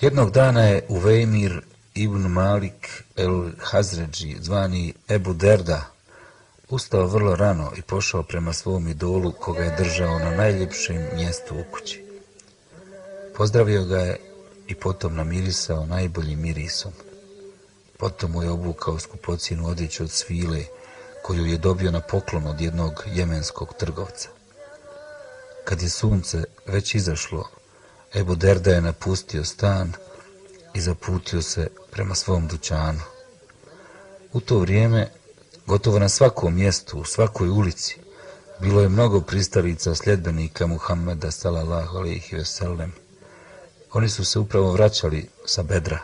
Jednog dana je Uvejmir ibn Malik el Hazređi, zvani Ebu Derda, ustao vrlo rano i pošao prema svom idolu koga je držao na najljepšem mjestu u kući. Pozdravio ga je i potom namirisao najboljim mirisom. Potom mu je obukao skupocinu odjeću od svile koju je dobio na poklon od jednog jemenskog trgovca. Kad je sunce već izašlo, Ebu Derda je napustio stan i zaputio se prema svom dućanu. U to vrijeme, gotovo na svakom mjestu, u svakoj ulici, bilo je mnogo pristalica sljedbenika Muhammeda sallallahu alaihi ve sellem. Oni su se upravo vraćali sa bedra.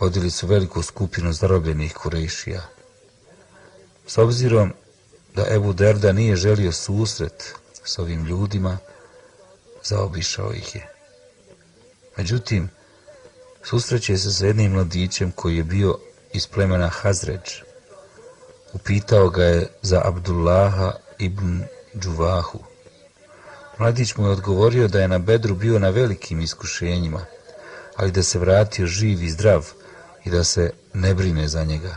Vodili su veliku skupinu zarobljenih kurejšija. S obzirom da Ebu Derda nije želio susret s ovim ljudima, zaobišao ih je. Međutim, susreće se sa jednim mladićem koji je bio iz plemena Hazređ. Upitao ga je za Abdullaha ibn Džuvahu. Mladić mu je odgovorio da je na bedru bio na velikim iskušenjima, ali da se vratio živ i zdrav i da se ne brine za njega.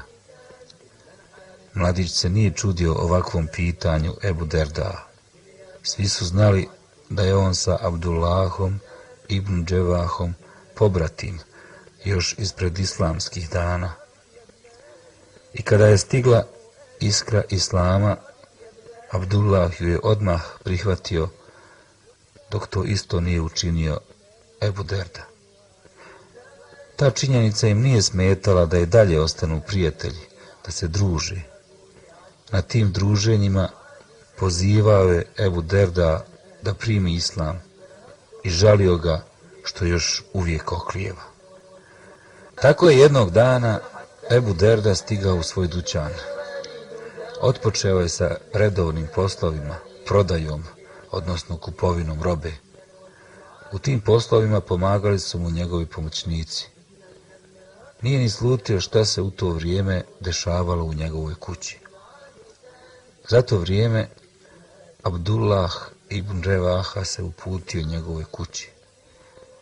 Mladić se nije čudio ovakvom pitanju Ebu Derda. Svi su znali da je on sa Abdullahom ibn Dževahom pobratim još ispred islamskih dana. I kada je stigla iskra islama, Abdullah ju je odmah prihvatio, dok to isto nije učinio Ebu Derda. Ta činjenica im nije smetala da je dalje ostanu prijatelji, da se druži. Na tim druženjima pozivao je Ebu Derda da primi islam i žalio ga što još uvijek oklijeva. Tako je jednog dana Ebu Derda stigao u svoj dućan. Otpočeo je sa redovnim poslovima, prodajom, odnosno kupovinom robe. U tim poslovima pomagali su mu njegovi pomoćnici. Nije ni slutio šta se u to vrijeme dešavalo u njegovoj kući. Za to vrijeme Abdullah ibn Revaha se uputio njegovoj kući.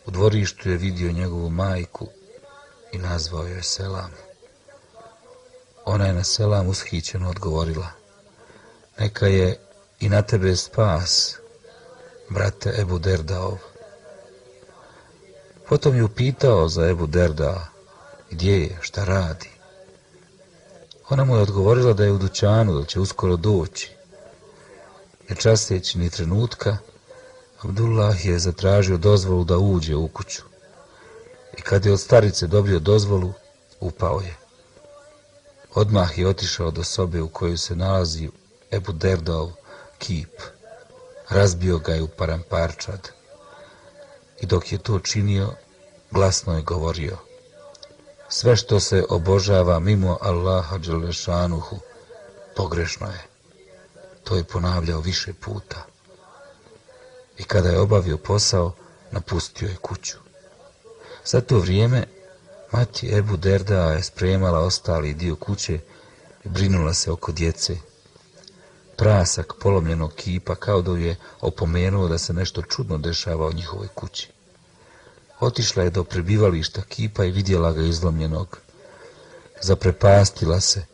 U dvorištu je vidio njegovu majku i nazvao joj selam. Ona je na selam ushićeno odgovorila. Neka je i na tebe spas, brate Ebu Derdaov. Potom je upitao za Ebu Derda, gdje je, šta radi. Ona mu je odgovorila da je u dućanu, da će uskoro doći. Ne časteći ni trenutka, Abdullah je zatražio dozvolu da uđe u kuću i kad je od starice dobio dozvolu, upao je. Odmah je otišao do sobe u kojoj se nalazi Ebu Derdov kip. Razbio ga je u paramparčad. I dok je to činio, glasno je govorio. Sve što se obožava mimo Allaha Đelešanuhu, pogrešno je. To je ponavljao više puta. I kada je obavio posao, napustio je kuću. Za to vrijeme mati Ebu Derda je spremala ostali dio kuće i brinula se oko djece. Prasak polomljenog kipa kao da je opomenuo da se nešto čudno dešava u njihovoj kući. Otišla je do prebivališta kipa i vidjela ga izlomljenog. Zaprepastila se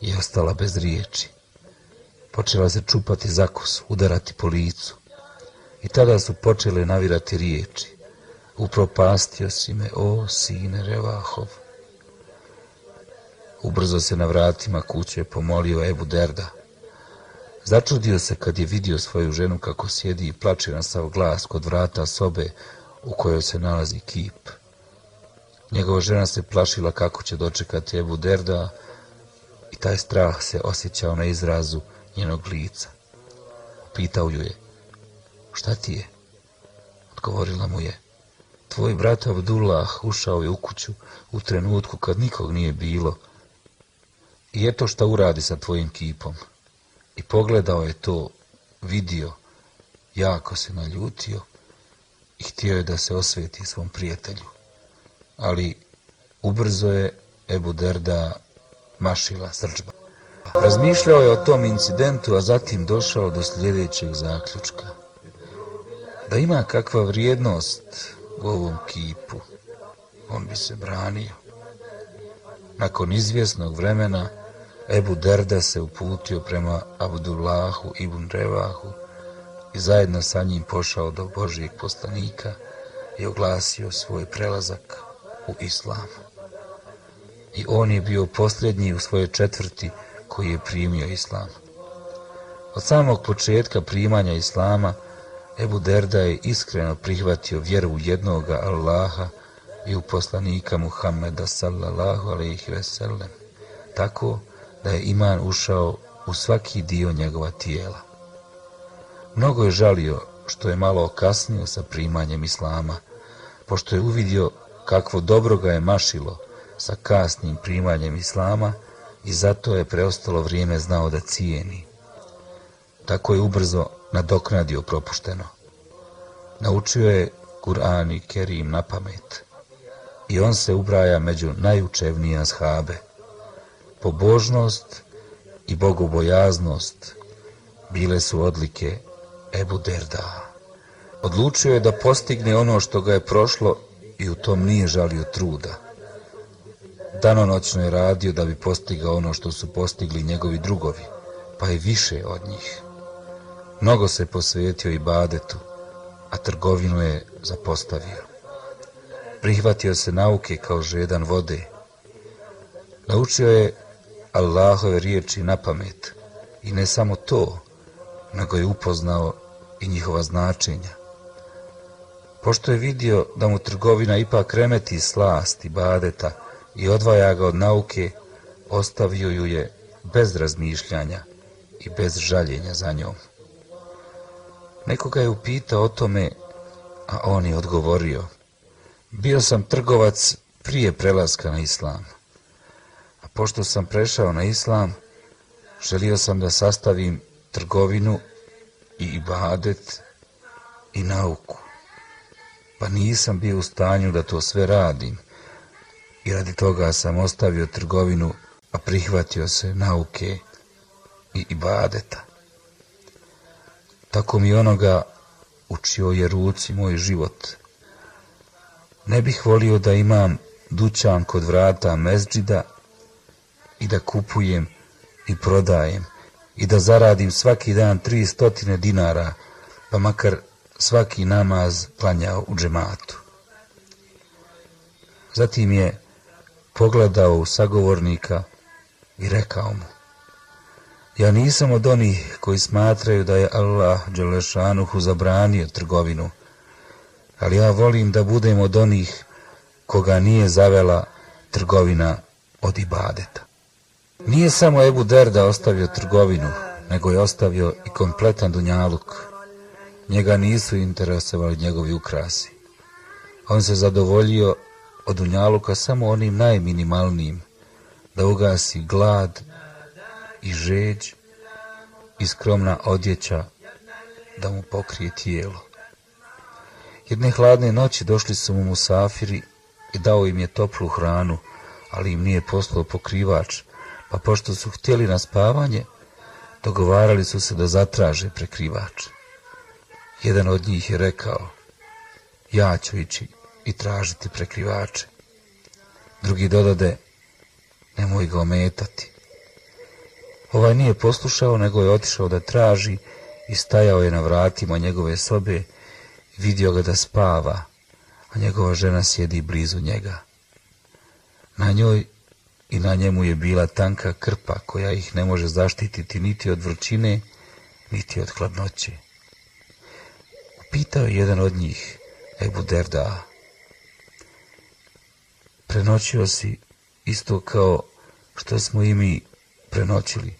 i ostala bez riječi. Počela se čupati zakus, udarati po licu. I tada su počele navirati riječi upropastio si me, o sine Revahov. Ubrzo se na vratima kuće pomolio Ebu Derda. Začudio se kad je vidio svoju ženu kako sjedi i plače na sav glas kod vrata sobe u kojoj se nalazi kip. Njegova žena se plašila kako će dočekati Ebu Derda i taj strah se osjećao na izrazu njenog lica. Pitao ju je, šta ti je? Odgovorila mu je, Tvoj brat Abdullah ušao je u kuću u trenutku kad nikog nije bilo. I eto šta uradi sa tvojim kipom. I pogledao je to, vidio, jako se naljutio i htio je da se osveti svom prijatelju. Ali ubrzo je Ebu Derda mašila srđba. Razmišljao je o tom incidentu, a zatim došao do sljedećeg zaključka. Da ima kakva vrijednost u ovom kipu, on bi se branio. Nakon izvjesnog vremena, Ebu Derda se uputio prema Abdullahu ibn Revahu i zajedno sa njim pošao do Božijeg poslanika i oglasio svoj prelazak u islam. I on je bio posljednji u svoje četvrti koji je primio islam. Od samog početka primanja islama, Ebu Derda je iskreno prihvatio vjeru u jednoga Allaha i u poslanika Muhammeda sallallahu alaihi ve sellem, tako da je iman ušao u svaki dio njegova tijela. Mnogo je žalio što je malo okasnio sa primanjem islama, pošto je uvidio kakvo dobro ga je mašilo sa kasnim primanjem islama i zato je preostalo vrijeme znao da cijeni. Tako je ubrzo nadoknadio propušteno. Naučio je Kur'an i Kerim na pamet i on se ubraja među najučevnije ashabe. Pobožnost i bogobojaznost bile su odlike Ebu Derda. Odlučio je da postigne ono što ga je prošlo i u tom nije žalio truda. Danonoćno je radio da bi postigao ono što su postigli njegovi drugovi, pa i više od njih. Mnogo se posvetio i badetu, a trgovinu je zapostavio. Prihvatio se nauke kao žedan vode. Naučio je Allahove riječi na pamet i ne samo to, nego je upoznao i njihova značenja. Pošto je vidio da mu trgovina ipak remeti slast i badeta i odvaja ga od nauke, ostavio ju je bez razmišljanja i bez žaljenja za njom. Nekoga je upitao o tome, a on je odgovorio. Bio sam trgovac prije prelaska na islam. A pošto sam prešao na islam, želio sam da sastavim trgovinu i ibadet i nauku. Pa nisam bio u stanju da to sve radim. I radi toga sam ostavio trgovinu, a prihvatio se nauke i ibadeta tako mi onoga učio je ruci moj život. Ne bih volio da imam dućan kod vrata mezđida i da kupujem i prodajem i da zaradim svaki dan tri stotine dinara, pa makar svaki namaz klanjao u džematu. Zatim je pogledao u sagovornika i rekao mu, Ja nisam od onih koji smatraju da je Allah Đelešanuhu zabranio trgovinu, ali ja volim da budem od onih koga nije zavela trgovina od ibadeta. Nije samo Ebu Derda ostavio trgovinu, nego je ostavio i kompletan dunjaluk. Njega nisu interesovali njegovi ukrasi. On se zadovoljio od dunjaluka samo onim najminimalnijim, da ugasi glad i žeđ i skromna odjeća da mu pokrije tijelo. Jedne hladne noći došli su mu musafiri i dao im je toplu hranu, ali im nije poslao pokrivač, pa pošto su htjeli na spavanje, dogovarali su se da zatraže prekrivač. Jedan od njih je rekao, ja ću ići i tražiti prekrivače. Drugi dodade, nemoj ga ometati. Ovaj nije poslušao, nego je otišao da traži i stajao je na vratima njegove sobe, vidio ga da spava, a njegova žena sjedi blizu njega. Na njoj i na njemu je bila tanka krpa koja ih ne može zaštititi niti od vrućine, niti od hladnoće. Upitao je jedan od njih, Ebu Derda, prenoćio si isto kao što smo i mi prenoćili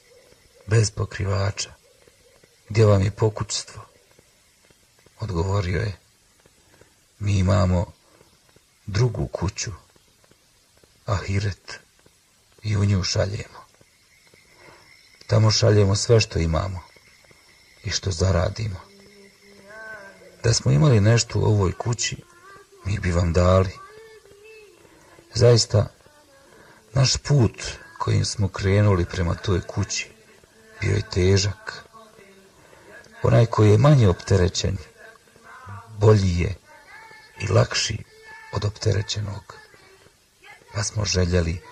bez pokrivača. Gdje vam je pokućstvo? Odgovorio je, mi imamo drugu kuću, Ahiret, i u nju šaljemo. Tamo šaljemo sve što imamo i što zaradimo. Da smo imali nešto u ovoj kući, mi bi vam dali. Zaista, naš put kojim smo krenuli prema toj kući, bio je težak. Onaj koji je manje opterećen, bolji je i lakši od opterećenog, pa smo željeli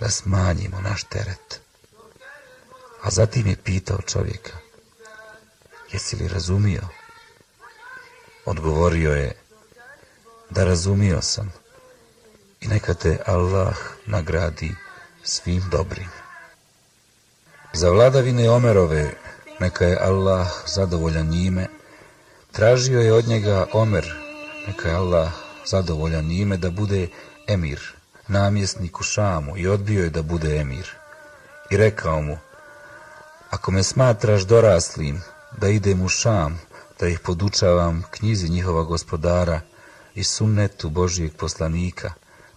da smanjimo naš teret. A zatim je pitao čovjeka, jesi li razumio? Odgovorio je, da razumio sam i neka te Allah nagradi svim dobrim. Za vladavine Omerove, neka je Allah zadovoljan njime, tražio je od njega Omer, neka je Allah zadovoljan njime, da bude emir, namjesnik u Šamu i odbio je da bude emir. I rekao mu, ako me smatraš doraslim da idem u Šam, da ih podučavam knjizi njihova gospodara i sunnetu Božijeg poslanika,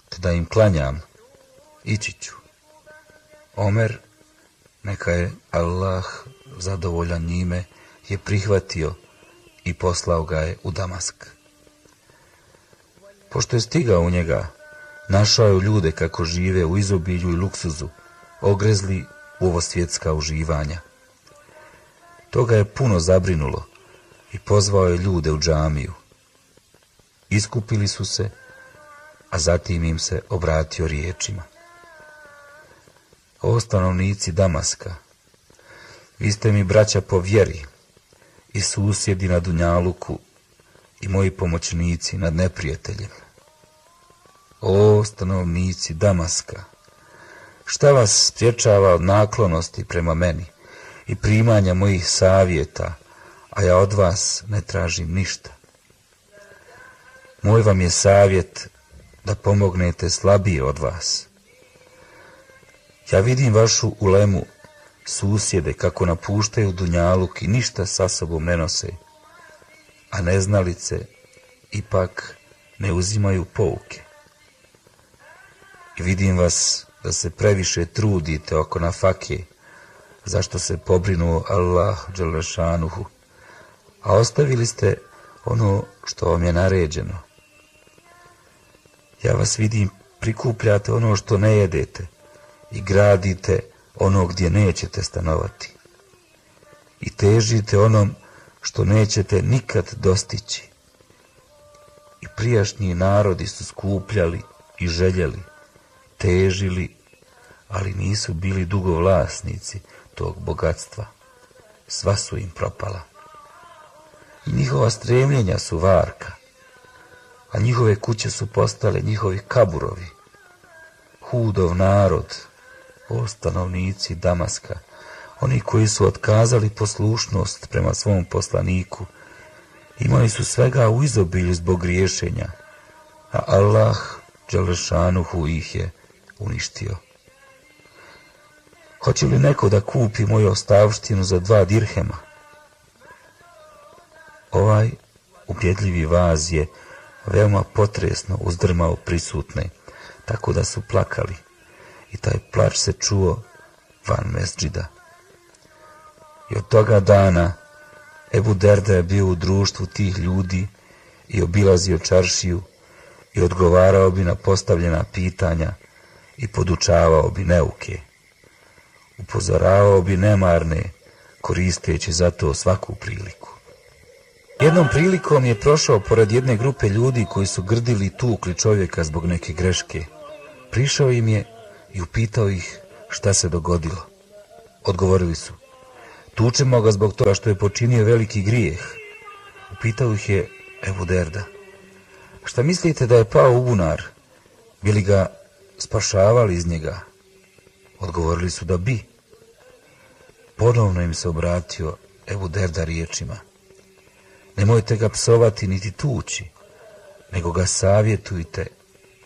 te da im klanjam, ići ću. Omer, neka je Allah zadovoljan njime, je prihvatio i poslao ga je u Damask. Pošto je stigao u njega, našao je ljude kako žive u izobilju i luksuzu, ogrezli u ovo svjetska uživanja. Toga je puno zabrinulo i pozvao je ljude u džamiju. Iskupili su se, a zatim im se obratio riječima. O stanovnici Damaska, vi ste mi braća po vjeri i susjedi na Dunjaluku i moji pomoćnici nad neprijateljem. O stanovnici Damaska, šta vas spriječava od naklonosti prema meni i primanja mojih savjeta, a ja od vas ne tražim ništa. Moj vam je savjet da pomognete slabije od vas. Ja vidim vašu ulemu, susjede, kako napuštaju Dunjaluk i ništa sa sobom ne nose, a neznalice ipak ne uzimaju pouke. I vidim vas da se previše trudite oko nafake, zašto se pobrinuo Allah Đelešanuhu, a ostavili ste ono što vam je naređeno. Ja vas vidim, prikupljate ono što ne jedete i gradite ono gdje nećete stanovati. I težite onom što nećete nikad dostići. I prijašnji narodi su skupljali i željeli, težili, ali nisu bili dugo vlasnici tog bogatstva. Sva su im propala. I njihova stremljenja su varka, a njihove kuće su postale njihovi kaburovi. Hudov narod, o stanovnici Damaska, oni koji su otkazali poslušnost prema svom poslaniku, imali su svega u izobilju zbog griješenja, a Allah, Đalešanuhu, ih je uništio. Hoće li neko da kupi moju ostavštinu za dva dirhema? Ovaj ubjedljivi vaz je veoma potresno uzdrmao prisutne, tako da su plakali i taj plač se čuo van mesđida. I od toga dana Ebu Derda je bio u društvu tih ljudi i obilazio čaršiju i odgovarao bi na postavljena pitanja i podučavao bi neuke. Upozoravao bi nemarne, koristeći za to svaku priliku. Jednom prilikom je prošao pored jedne grupe ljudi koji su grdili i tukli čovjeka zbog neke greške. Prišao im je i upitao ih šta se dogodilo. Odgovorili su, tučemo ga zbog toga što je počinio veliki grijeh. Upitao ih je Ebu Derda, šta mislite da je pao u bunar? Bili ga spašavali iz njega? Odgovorili su da bi. Ponovno im se obratio Ebu Derda riječima. Nemojte ga psovati niti tući, nego ga savjetujte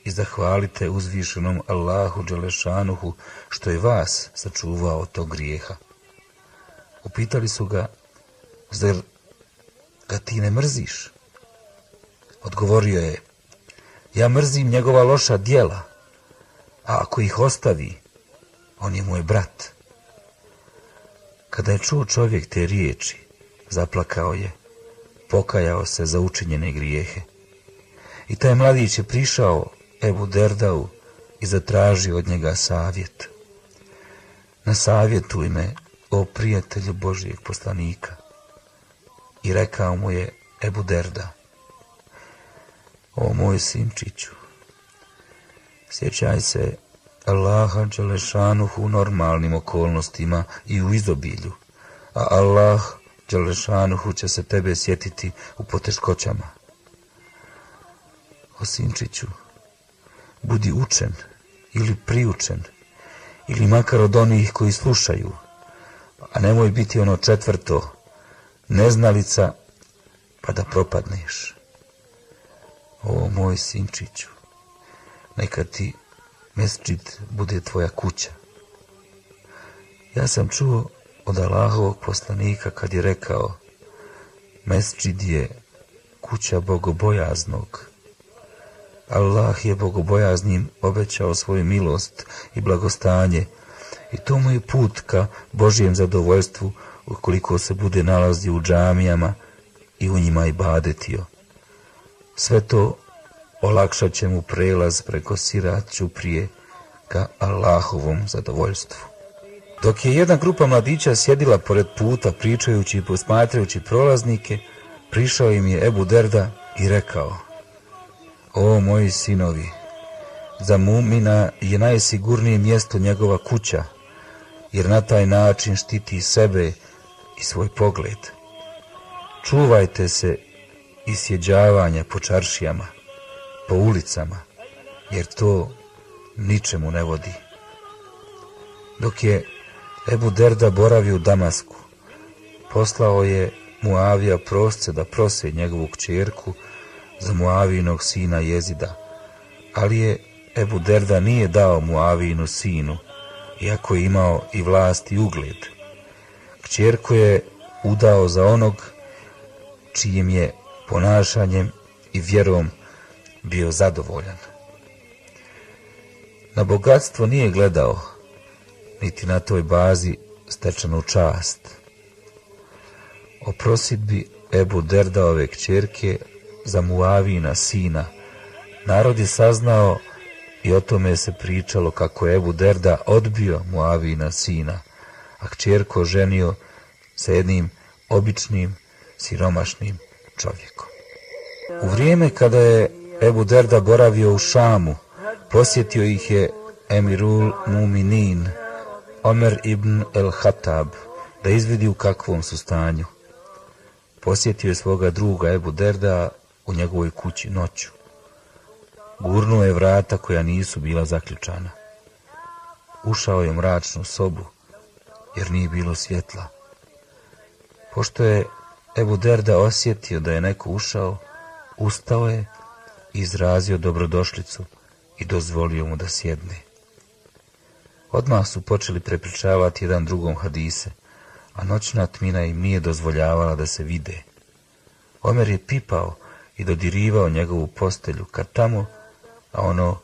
i zahvalite uzvišenom Allahu Đelešanuhu što je vas sačuvao od tog grijeha. Upitali su ga, zar ga ti ne mrziš? Odgovorio je, ja mrzim njegova loša dijela, a ako ih ostavi, on je moj brat. Kada je čuo čovjek te riječi, zaplakao je, pokajao se za učinjene grijehe. I taj mladić je prišao Ebu Derdau i zatražio od njega savjet. Na savjetu ime o prijatelju Božijeg poslanika. I rekao mu je Ebu Derda, O moj sinčiću, sjećaj se Allaha Đelešanuhu u normalnim okolnostima i u izobilju, a Allah Đelešanuhu će se tebe sjetiti u poteškoćama. O sinčiću, budi učen ili priučen, ili makar od onih koji slušaju, a nemoj biti ono četvrto, neznalica, pa da propadneš. O moj sinčiću, neka ti mesčit bude tvoja kuća. Ja sam čuo od Allahovog poslanika kad je rekao mesčid je kuća bogobojaznog. Allah je bogobojaznim obećao svoju milost i blagostanje i to mu je put ka Božijem zadovoljstvu ukoliko se bude nalazio u džamijama i u njima i badetio. Sve to olakšat će mu prelaz preko sirat prije ka Allahovom zadovoljstvu. Dok je jedna grupa mladića sjedila pored puta pričajući i posmatrajući prolaznike, prišao im je Ebu Derda i rekao O moji sinovi, za mumina je najsigurnije mjesto njegova kuća, jer na taj način štiti sebe i svoj pogled. Čuvajte se isjeđavanja po čaršijama, po ulicama, jer to ničemu ne vodi. Dok je Ebu Derda boravi u Damasku, poslao je Muavija prosce da prose njegovu kćerku za Muavijinog sina Jezida, ali je Ebu Derda nije dao Muavijinu sinu, iako je imao i vlast i ugled. Kćerku je udao za onog čijim je ponašanjem i vjerom bio zadovoljan. Na bogatstvo nije gledao, niti na toj bazi stečenu čast. O prosidbi Ebu Derdaove kćerke za Muavina sina, narod je saznao i o tome se pričalo kako je Ebu Derda odbio Muavina sina, a kćerko ženio sa jednim običnim, siromašnim čovjekom. U vrijeme kada je Ebu Derda boravio u Šamu, posjetio ih je Emirul Muminin, Omer ibn el Hatab, da izvidi u kakvom su stanju. Posjetio je svoga druga Ebu Derda u njegovoj kući noću. Gurnuo je vrata koja nisu bila zaključana. Ušao je mračnu sobu, jer nije bilo svjetla. Pošto je Ebu Derda osjetio da je neko ušao, ustao je, i izrazio dobrodošlicu i dozvolio mu da sjedne. Odmah su počeli prepričavati jedan drugom hadise, a noćna tmina im nije dozvoljavala da se vide. Omer je pipao i dodirivao njegovu postelju kad tamo, a ono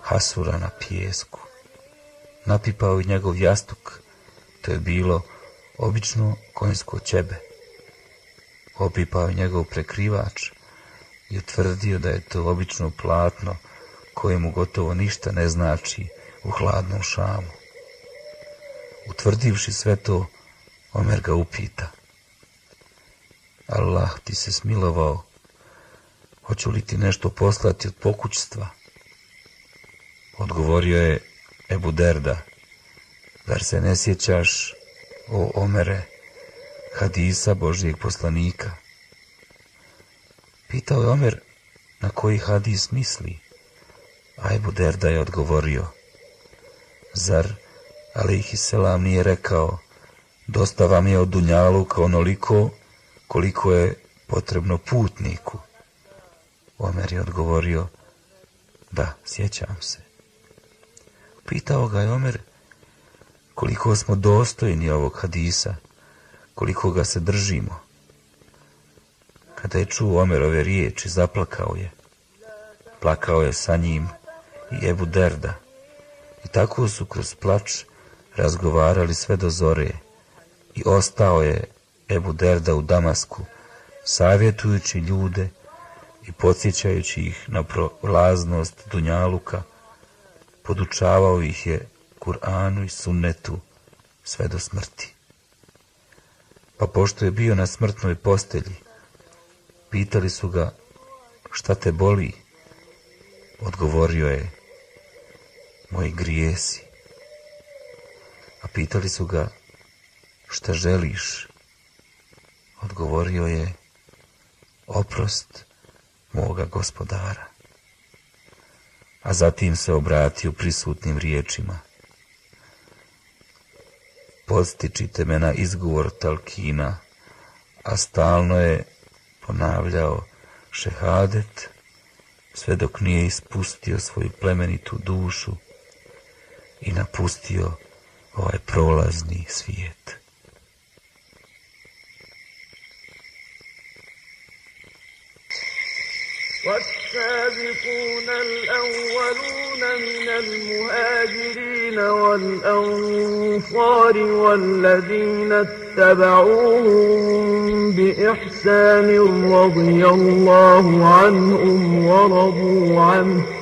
hasura na pijesku. Napipao i njegov jastuk, to je bilo obično konjsko ćebe. Opipao je njegov prekrivač i utvrdio da je to obično platno kojemu gotovo ništa ne znači u hladnom šamu. Utvrdivši sve to, Omer ga upita. Allah ti se smilovao, hoću li ti nešto poslati od pokućstva? Odgovorio je Ebu Derda, zar se ne sjećaš, o Omere, hadisa Božijeg poslanika? Pitao je Omer na koji hadis misli, a Ebu Derda je odgovorio, zar Alihi Selam nije rekao, dosta vam je od Dunjaluka onoliko koliko je potrebno putniku. Omer je odgovorio, da, sjećam se. Pitao ga je Omer, koliko smo dostojni ovog hadisa, koliko ga se držimo. Kada je čuo Omerove riječi, zaplakao je. Plakao je sa njim i Ebu Derda. I tako su kroz plač razgovarali sve do zore. I ostao je Ebu Derda u Damasku, savjetujući ljude i podsjećajući ih na prolaznost Dunjaluka, podučavao ih je Kur'anu i sunnetu sve do smrti. Pa pošto je bio na smrtnoj postelji, pitali su ga šta te boli? Odgovorio je, moji grijesi. A pitali su ga, šta želiš? Odgovorio je, oprost moga gospodara. A zatim se obratio prisutnim riječima. Postičite me na izgovor Talkina, a stalno je ponavljao šehadet, sve dok nije ispustio svoju plemenitu dušu i napustio ovaj prolazni svijet. والسابقون الأولون من المهاجرين والأنصار والذين اتبعوهم بإحسان رضي الله عنهم ورضوا عنه